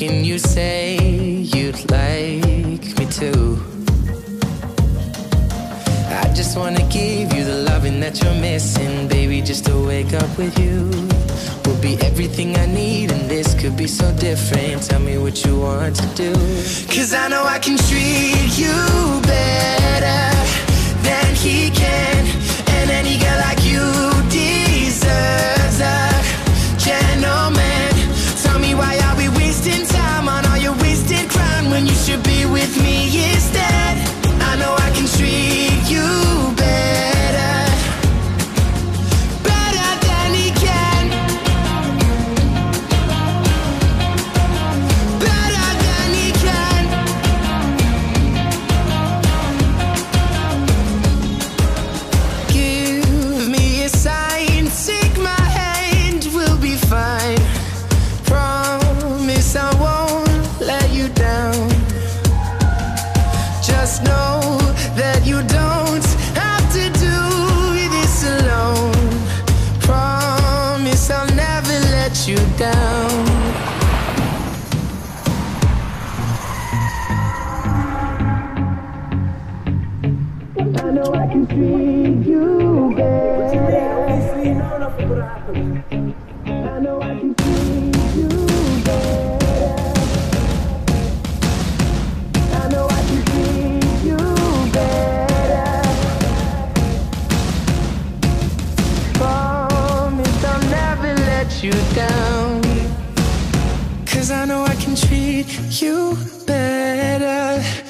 Second you say you'd like me to. I just wanna give you the loving that you're missing, baby. Just to wake up with you will be everything I need, and this could be so different. Tell me what you want to do. Cause I know I can treat treat you better. I know I can treat you better. I know I can treat you better. Promise I'll never let you down. Cause I know I can treat you better